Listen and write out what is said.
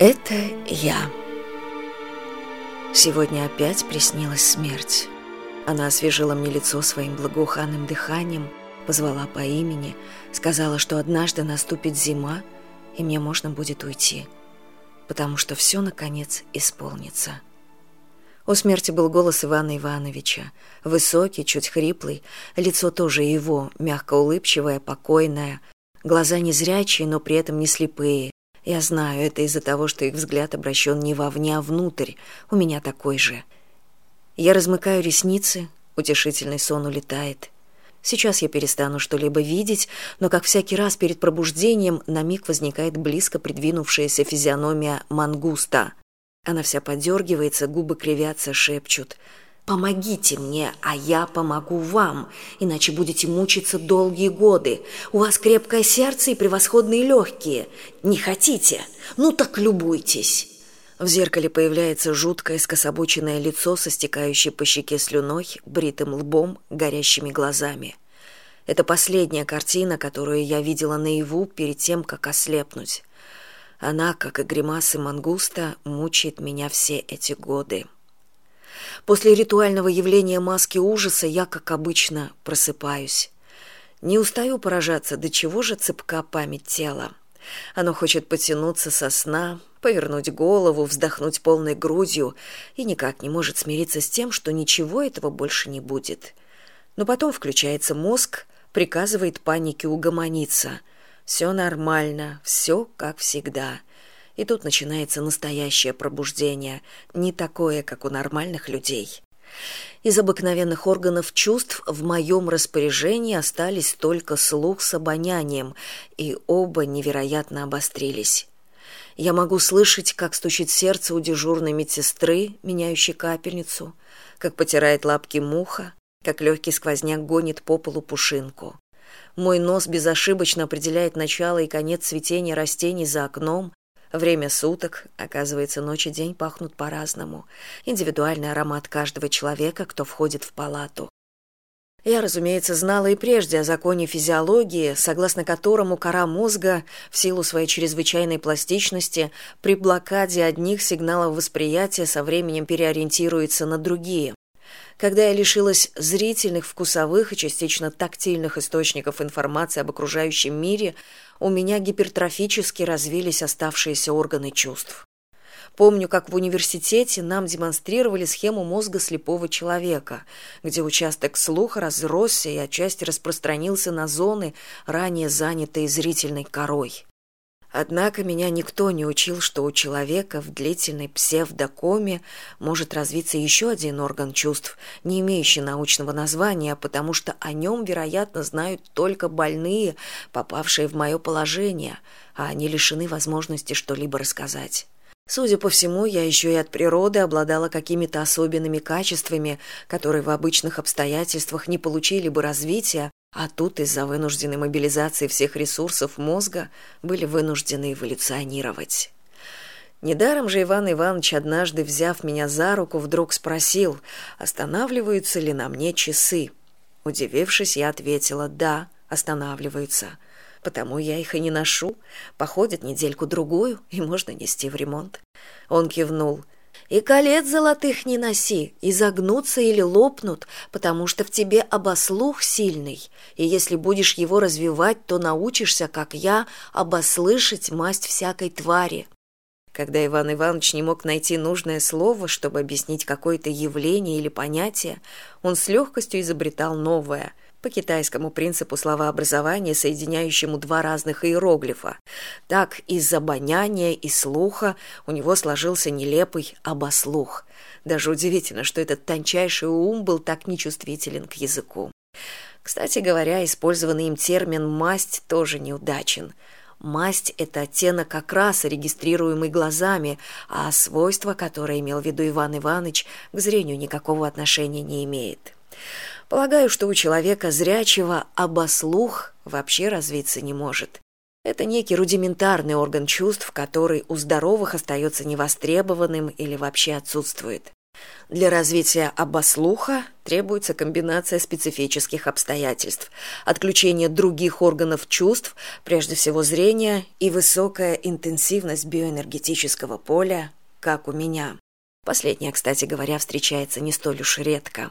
Это я. Сегодня опять приснилась смерть. Она освежила мне лицо своим благоуханным дыханием, позвала по имени, сказала, что однажды наступит зима, и мне можно будет уйти, потому что все, наконец, исполнится. У смерти был голос Ивана Ивановича, высокий, чуть хриплый, лицо тоже его, мягко улыбчивое, покойное, глаза незрячие, но при этом не слепые, я знаю, это из-за того, что их взгляд обращен не вовне, а внутрь. У меня такой же. Я размыкаю ресницы, утешительный сон улетает. Сейчас я перестану что-либо видеть, но, как всякий раз перед пробуждением, на миг возникает близко придвинувшаяся физиономия мангуста. Она вся подергивается, губы кривятся, шепчут — Помогите мне, а я помогу вам, иначе будете мучиться долгие годы. У вас крепкое сердце и превосходные легкие. Не хотите? Ну так любуйтесь. В зеркале появляется жуткое скособоченное лицо со стекающей по щеке слюной, бритым лбом, горящими глазами. Это последняя картина, которую я видела наяву перед тем, как ослепнуть. Она, как и гримасы мангуста, мучает меня все эти годы. После ритуального явления маски ужаса я, как обычно, просыпаюсь. Не устаю поражаться, до чего же цепка память тела. Оно хочет потянуться со сна, повернуть голову, вздохнуть полной грудью и никак не может смириться с тем, что ничего этого больше не будет. Но потом включается мозг, приказывает панике угомониться. Все нормально, все как всегда и тут начинается настоящее пробуждение не такое как у нормальных людей. Из обыкновенных органов чувств в моем распоряжении остались только слух с обонянием и оба невероятно обострились. Я могу слышать как стучит сердце у дежурной медсестры меняющей капельницу как потирает лапки муха как легкий сквозняк гонит по полу пушинку. Мой нос безошибочно определяет начало и конец цветения растений за окном Время суток, оказывается, ночь и день пахнут по-разному. Индивидуальный аромат каждого человека, кто входит в палату. Я, разумеется, знала и прежде о законе физиологии, согласно которому кора мозга, в силу своей чрезвычайной пластичности, при блокаде одних сигналов восприятия со временем переориентируется на другие. Когда я лишилась зрительных, вкусовых и частично тактильных источников информации об окружающем мире, у меня гипертрофически развились оставшиеся органы чувств. Помню, как в университете нам демонстрировали схему мозга слепого человека, где участок слуха разросся и отчасти распространился на зоны, ранее занятые зрительной корой. Однако меня никто не учил, что у человека в длительной псевдокоме может развиться еще один орган чувств, не имеющий научного названия, потому что о нем, вероятно, знают только больные, попавшие в мое положение, а они лишены возможности что-либо рассказать. Судя по всему, я еще и от природы обладала какими-то особенными качествами, которые в обычных обстоятельствах не получили бы развития, а тут из-за вынужденной мобилизации всех ресурсов мозга были вынуждены эволюционировать. Недаром же Иван Иванович, однажды взяв меня за руку, вдруг спросил, останавливаются ли на мне часы. Удивившись, я ответила «да, останавливаются». Потому я их и не ношу. Походят недельку-другую, и можно нести в ремонт. Он кивнул – и колец золотых не носи, и загнутся или лопнут, потому что в тебе обослух сильный, и если будешь его развивать, то научишься, как я, обослышать масть всякой твари. Когда Иван Иванович не мог найти нужное слово, чтобы объяснить какое-то явление или понятие, он с легкостью изобретал новое – по китайскому принципу словообразования, соединяющему два разных иероглифа. Так из обоняния и слуха у него сложился нелепый обослух. Даже удивительно, что этот тончайший ум был так нечувствителен к языку. Кстати говоря, использованный им термин «масть» тоже неудачен. Масть – это оттенок окраса, регистрируемый глазами, а свойство, которое имел в виду Иван Иванович, к зрению никакого отношения не имеет. Полагаю, что у человека зрячего обослух вообще развиться не может. Это некий рудиментарный орган чувств, который у здоровых остается невостребованным или вообще отсутствует. Для развития обослуха требуется комбинация специфических обстоятельств, отключение других органов чувств, прежде всего зрения, и высокая интенсивность биоэнергетического поля, как у меня. Последнее, кстати говоря, встречается не столь уж редко.